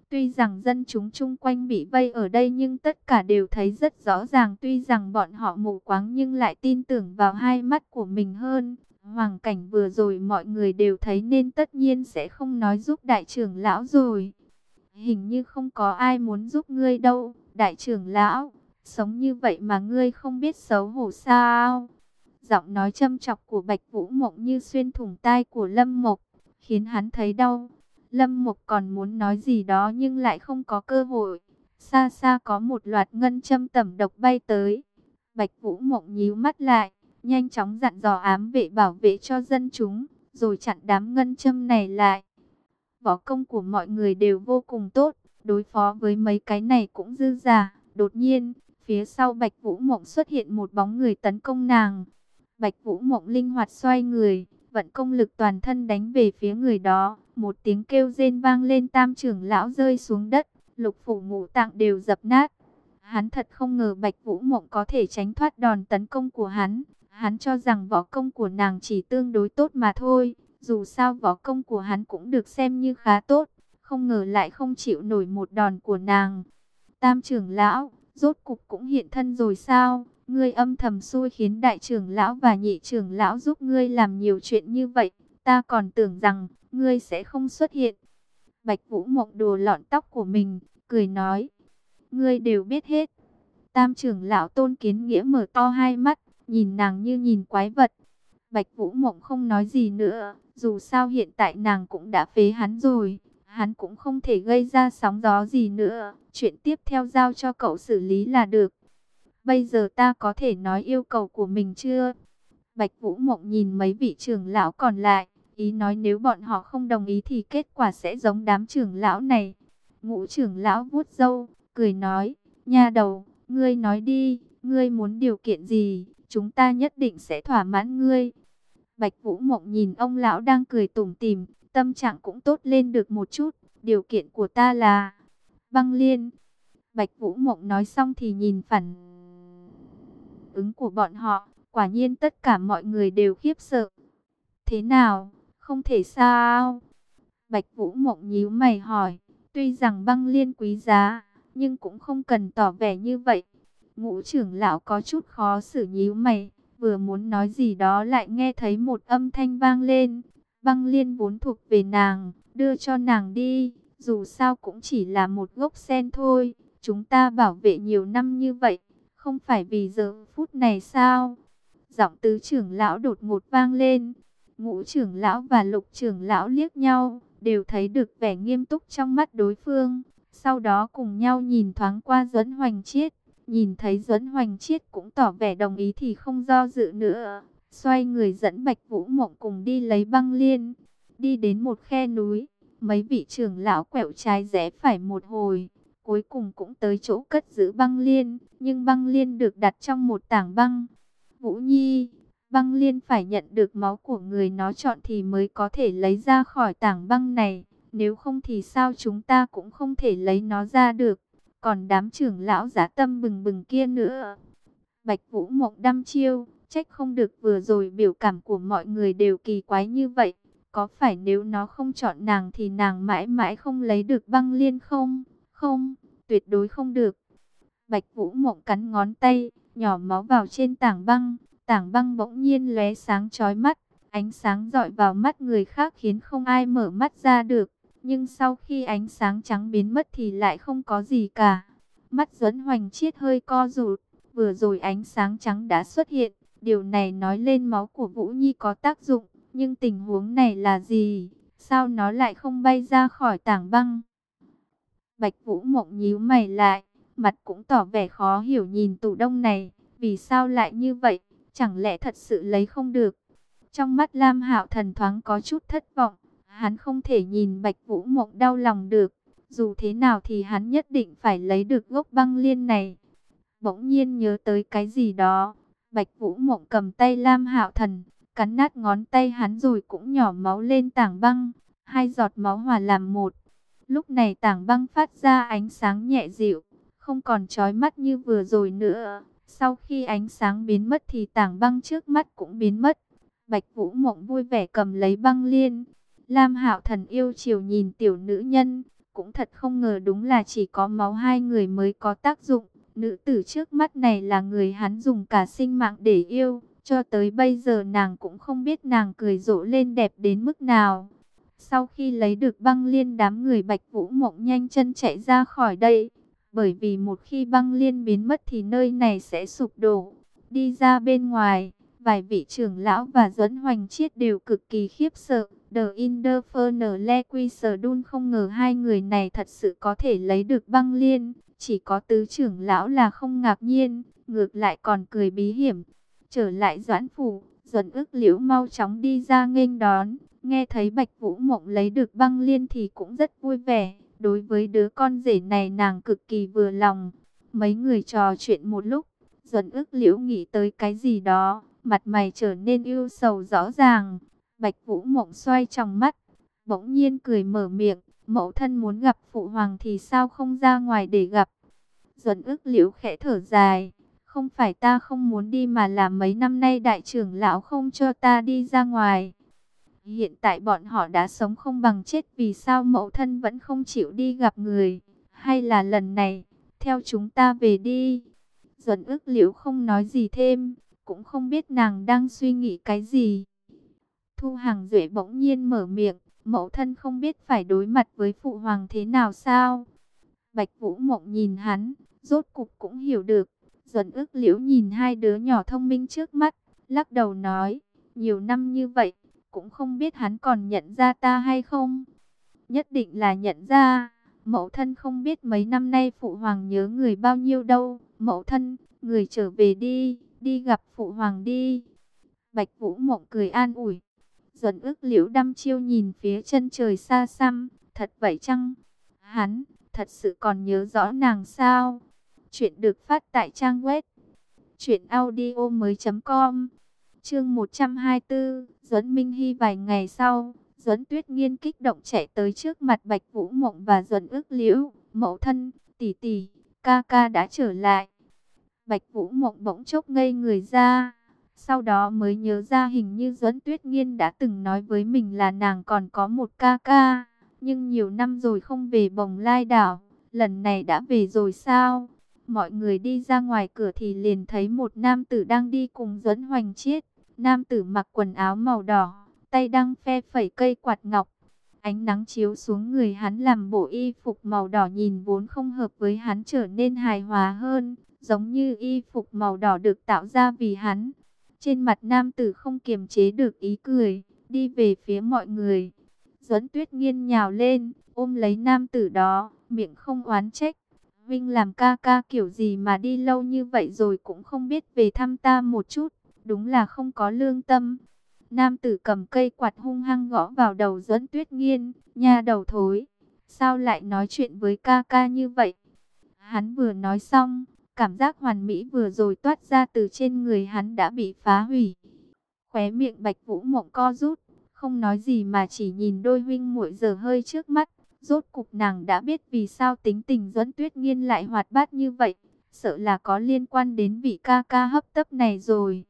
[SPEAKER 1] Tuy rằng dân chúng chung quanh bị vây ở đây nhưng tất cả đều thấy rất rõ ràng tuy rằng bọn họ mù quáng nhưng lại tin tưởng vào hai mắt của mình hơn. Hoàng cảnh vừa rồi mọi người đều thấy nên tất nhiên sẽ không nói giúp đại trưởng lão rồi. Hình như không có ai muốn giúp ngươi đâu, đại trưởng lão. Sống như vậy mà ngươi không biết xấu hổ sao? Giọng nói châm chọc của Bạch Vũ Mộng như xuyên thủng tai của Lâm Mộc, khiến hắn thấy đau. Lâm Mộc còn muốn nói gì đó nhưng lại không có cơ hội. Xa xa có một loạt ngân châm tẩm độc bay tới. Bạch Vũ Mộng nhíu mắt lại, nhanh chóng dặn dò ám vệ bảo vệ cho dân chúng, rồi chặn đám ngân châm này lại. Võ công của mọi người đều vô cùng tốt, đối phó với mấy cái này cũng dư giả. Đột nhiên, phía sau Bạch Vũ Mộng xuất hiện một bóng người tấn công nàng. Bạch Vũ Mộng linh hoạt xoay người, vận công lực toàn thân đánh về phía người đó. Một tiếng kêu rên vang lên tam trưởng lão rơi xuống đất, lục phủ ngũ tạng đều dập nát. Hắn thật không ngờ Bạch Vũ Mộng có thể tránh thoát đòn tấn công của hắn. Hắn cho rằng võ công của nàng chỉ tương đối tốt mà thôi. Dù sao võ công của hắn cũng được xem như khá tốt. Không ngờ lại không chịu nổi một đòn của nàng. Tam trưởng lão, rốt cục cũng hiện thân rồi sao? Ngươi âm thầm xui khiến đại trưởng lão và nhị trưởng lão giúp ngươi làm nhiều chuyện như vậy. Ta còn tưởng rằng ngươi sẽ không xuất hiện. Bạch Vũ Mộng đồ lọn tóc của mình, cười nói. Ngươi đều biết hết. Tam trưởng lão tôn kiến nghĩa mở to hai mắt, nhìn nàng như nhìn quái vật. Bạch Vũ Mộng không nói gì nữa, dù sao hiện tại nàng cũng đã phế hắn rồi. Hắn cũng không thể gây ra sóng gió gì nữa. Chuyện tiếp theo giao cho cậu xử lý là được. Bây giờ ta có thể nói yêu cầu của mình chưa? Bạch Vũ Mộng nhìn mấy vị trưởng lão còn lại. Ý nói nếu bọn họ không đồng ý thì kết quả sẽ giống đám trưởng lão này. Ngũ trưởng lão vuốt râu, cười nói. Nha đầu, ngươi nói đi, ngươi muốn điều kiện gì? Chúng ta nhất định sẽ thỏa mãn ngươi. Bạch Vũ Mộng nhìn ông lão đang cười tủm tỉm, tâm trạng cũng tốt lên được một chút. Điều kiện của ta là băng liên. Bạch Vũ Mộng nói xong thì nhìn phản ứng của bọn họ. Quả nhiên tất cả mọi người đều khiếp sợ. Thế nào? Không thể sao? Bạch Vũ Mộng nhíu mày hỏi. Tuy rằng băng liên quý giá, nhưng cũng không cần tỏ vẻ như vậy. Ngũ trưởng lão có chút khó xử nhíu mày. Vừa muốn nói gì đó lại nghe thấy một âm thanh vang lên. Băng liên vốn thuộc về nàng, đưa cho nàng đi. Dù sao cũng chỉ là một gốc sen thôi. Chúng ta bảo vệ nhiều năm như vậy. Không phải vì giờ phút này sao? Giọng tứ trưởng lão đột ngột vang lên. Ngũ trưởng lão và lục trưởng lão liếc nhau. Đều thấy được vẻ nghiêm túc trong mắt đối phương. Sau đó cùng nhau nhìn thoáng qua Duẫn Hoành Chiết. Nhìn thấy Duẫn Hoành Chiết cũng tỏ vẻ đồng ý thì không do dự nữa. Xoay người dẫn Bạch Vũ Mộng cùng đi lấy băng liên. Đi đến một khe núi. Mấy vị trưởng lão quẹo trái rẽ phải một hồi. Cuối cùng cũng tới chỗ cất giữ băng liên. Nhưng băng liên được đặt trong một tảng băng. Vũ Nhi, băng liên phải nhận được máu của người nó chọn thì mới có thể lấy ra khỏi tảng băng này. Nếu không thì sao chúng ta cũng không thể lấy nó ra được. Còn đám trưởng lão giá tâm bừng bừng kia nữa. Bạch Vũ Mộng đăm chiêu, trách không được vừa rồi biểu cảm của mọi người đều kỳ quái như vậy. Có phải nếu nó không chọn nàng thì nàng mãi mãi không lấy được băng liên không? Không, tuyệt đối không được. Bạch Vũ Mộng cắn ngón tay, nhỏ máu vào trên tảng băng. Tảng băng bỗng nhiên lóe sáng chói mắt, ánh sáng dọi vào mắt người khác khiến không ai mở mắt ra được. Nhưng sau khi ánh sáng trắng biến mất thì lại không có gì cả. Mắt Duẫn Hoành Chiết hơi co rụt, vừa rồi ánh sáng trắng đã xuất hiện. Điều này nói lên máu của Vũ Nhi có tác dụng, nhưng tình huống này là gì? Sao nó lại không bay ra khỏi tảng băng? Bạch Vũ Mộng nhíu mày lại, mặt cũng tỏ vẻ khó hiểu nhìn tủ đông này, vì sao lại như vậy? Chẳng lẽ thật sự lấy không được? Trong mắt Lam Hạo Thần thoáng có chút thất vọng, Hắn không thể nhìn Bạch Vũ Mộng đau lòng được. Dù thế nào thì hắn nhất định phải lấy được gốc băng liên này. Bỗng nhiên nhớ tới cái gì đó. Bạch Vũ Mộng cầm tay Lam Hạo Thần, cắn nát ngón tay hắn rồi cũng nhỏ máu lên tảng băng. Hai giọt máu hòa làm một. Lúc này tảng băng phát ra ánh sáng nhẹ dịu, không còn chói mắt như vừa rồi nữa. Sau khi ánh sáng biến mất thì tảng băng trước mắt cũng biến mất. Bạch Vũ Mộng vui vẻ cầm lấy băng liên, Lam Hạo Thần yêu chiều nhìn tiểu nữ nhân, cũng thật không ngờ đúng là chỉ có máu hai người mới có tác dụng. Nữ tử trước mắt này là người hắn dùng cả sinh mạng để yêu, cho tới bây giờ nàng cũng không biết nàng cười rộ lên đẹp đến mức nào. Sau khi lấy được băng liên đám người Bạch Vũ Mộng nhanh chân chạy ra khỏi đây, bởi vì một khi băng liên biến mất thì nơi này sẽ sụp đổ. Đi ra bên ngoài, Vài vị trưởng lão và dẫn Hoành Chiết đều cực kỳ khiếp sợ. The Inferno Lequisadun không ngờ hai người này thật sự có thể lấy được băng liên. Chỉ có tứ trưởng lão là không ngạc nhiên, ngược lại còn cười bí hiểm. Trở lại Doãn Phủ, Duẫn ức liễu mau chóng đi ra nghênh đón. Nghe thấy Bạch Vũ Mộng lấy được băng liên thì cũng rất vui vẻ. Đối với đứa con rể này nàng cực kỳ vừa lòng. Mấy người trò chuyện một lúc, Duẫn ức liễu nghĩ tới cái gì đó, mặt mày trở nên ưu sầu rõ ràng. Bạch Vũ Mộng xoay trong mắt, bỗng nhiên cười mở miệng, mẫu thân muốn gặp phụ hoàng thì sao không ra ngoài để gặp. Duẫn ức liễu khẽ thở dài, không phải ta không muốn đi mà là mấy năm nay đại trưởng lão không cho ta đi ra ngoài. Hiện tại bọn họ đã sống không bằng chết vì sao mẫu thân vẫn không chịu đi gặp người. Hay là lần này, theo chúng ta về đi. Duẩn ước liễu không nói gì thêm, cũng không biết nàng đang suy nghĩ cái gì. Thu Hàng Duệ bỗng nhiên mở miệng, mẫu thân không biết phải đối mặt với phụ hoàng thế nào sao. Bạch Vũ Mộng nhìn hắn, rốt cục cũng hiểu được. Duẩn ước liễu nhìn hai đứa nhỏ thông minh trước mắt, lắc đầu nói, nhiều năm như vậy, cũng không biết hắn còn nhận ra ta hay không. Nhất định là nhận ra, mẫu thân không biết mấy năm nay phụ hoàng nhớ người bao nhiêu đâu. Mẫu thân, người trở về đi, đi gặp phụ hoàng đi. Bạch Vũ Mộng cười an ủi. Duẩn ước liễu đăm chiêu nhìn phía chân trời xa xăm, thật vậy chăng? Hắn, thật sự còn nhớ rõ nàng sao? Chuyện được phát tại trang web chuyện audio mới.com Chương 124, Duẩn Minh Hy vài ngày sau, Duẩn Tuyết Nghiên kích động chạy tới trước mặt Bạch Vũ Mộng và Duẩn Ước Liễu, "Mẫu thân, tỷ tỷ, ca ca đã trở lại." Bạch Vũ Mộng bỗng chốc ngây người ra, sau đó mới nhớ ra hình như Duẫn Tuyết Nghiên đã từng nói với mình là nàng còn có một ca ca, nhưng nhiều năm rồi không về Bồng Lai đảo, lần này đã về rồi sao? Mọi người đi ra ngoài cửa thì liền thấy một nam tử đang đi cùng Duẫn Hoành Chiết. Nam tử mặc quần áo màu đỏ, tay đang phe phẩy cây quạt ngọc. Ánh nắng chiếu xuống người hắn làm bộ y phục màu đỏ nhìn vốn không hợp với hắn trở nên hài hòa hơn, giống như y phục màu đỏ được tạo ra vì hắn. Trên mặt nam tử không kiềm chế được ý cười, đi về phía mọi người. Duẫn tuyết nghiên nhào lên, ôm lấy nam tử đó, miệng không oán trách. Vinh làm ca ca kiểu gì mà đi lâu như vậy rồi cũng không biết về thăm ta một chút đúng là không có lương tâm. Nam tử cầm cây quạt hung hăng gõ vào đầu Duẫn tuyết nghiên, nha đầu thối. Sao lại nói chuyện với ca ca như vậy? Hắn vừa nói xong, cảm giác hoàn mỹ vừa rồi toát ra từ trên người hắn đã bị phá hủy. Khóe miệng bạch vũ mộng co rút, không nói gì mà chỉ nhìn đôi huynh muội giờ hơi trước mắt. Rốt cục nàng đã biết vì sao tính tình Duẫn tuyết nghiên lại hoạt bát như vậy. Sợ là có liên quan đến vị ca ca hấp tấp này rồi.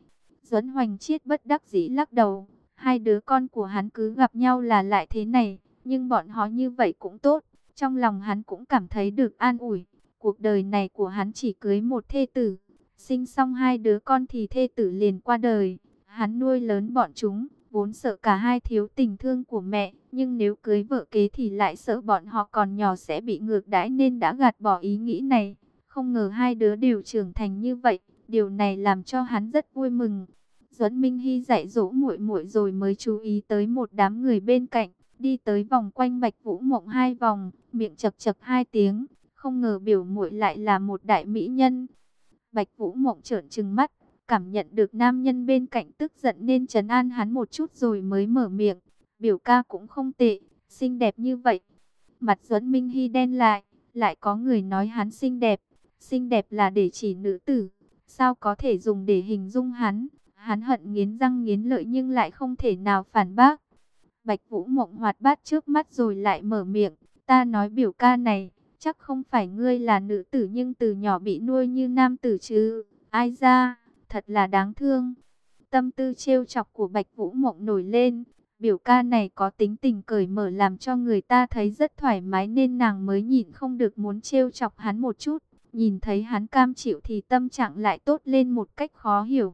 [SPEAKER 1] Duẫn Hoành Chiết bất đắc dĩ lắc đầu, hai đứa con của hắn cứ gặp nhau là lại thế này, nhưng bọn họ như vậy cũng tốt, trong lòng hắn cũng cảm thấy được an ủi. Cuộc đời này của hắn chỉ cưới một thê tử, sinh xong hai đứa con thì thê tử liền qua đời, hắn nuôi lớn bọn chúng, vốn sợ cả hai thiếu tình thương của mẹ, nhưng nếu cưới vợ kế thì lại sợ bọn họ còn nhỏ sẽ bị ngược đãi nên đã gạt bỏ ý nghĩ này. Không ngờ hai đứa đều trưởng thành như vậy, điều này làm cho hắn rất vui mừng. Duẫn Minh Hy dạy dỗ muội muội rồi mới chú ý tới một đám người bên cạnh, đi tới vòng quanh Bạch Vũ Mộng hai vòng, miệng chật chật hai tiếng, không ngờ biểu muội lại là một đại mỹ nhân. Bạch Vũ Mộng trợn trừng mắt, cảm nhận được nam nhân bên cạnh tức giận nên trấn an hắn một chút rồi mới mở miệng, biểu ca cũng không tệ, xinh đẹp như vậy. Mặt Duẫn Minh Hy đen lại, lại có người nói hắn xinh đẹp, xinh đẹp là để chỉ nữ tử, sao có thể dùng để hình dung hắn? Hắn hận nghiến răng nghiến lợi nhưng lại không thể nào phản bác. Bạch Vũ Mộng hoạt bát trước mắt rồi lại mở miệng. Ta nói biểu ca này, chắc không phải ngươi là nữ tử nhưng từ nhỏ bị nuôi như nam tử chứ. Ai ra, thật là đáng thương. Tâm tư trêu chọc của Bạch Vũ Mộng nổi lên. Biểu ca này có tính tình cởi mở làm cho người ta thấy rất thoải mái nên nàng mới nhìn không được muốn trêu chọc hắn một chút. Nhìn thấy hắn cam chịu thì tâm trạng lại tốt lên một cách khó hiểu.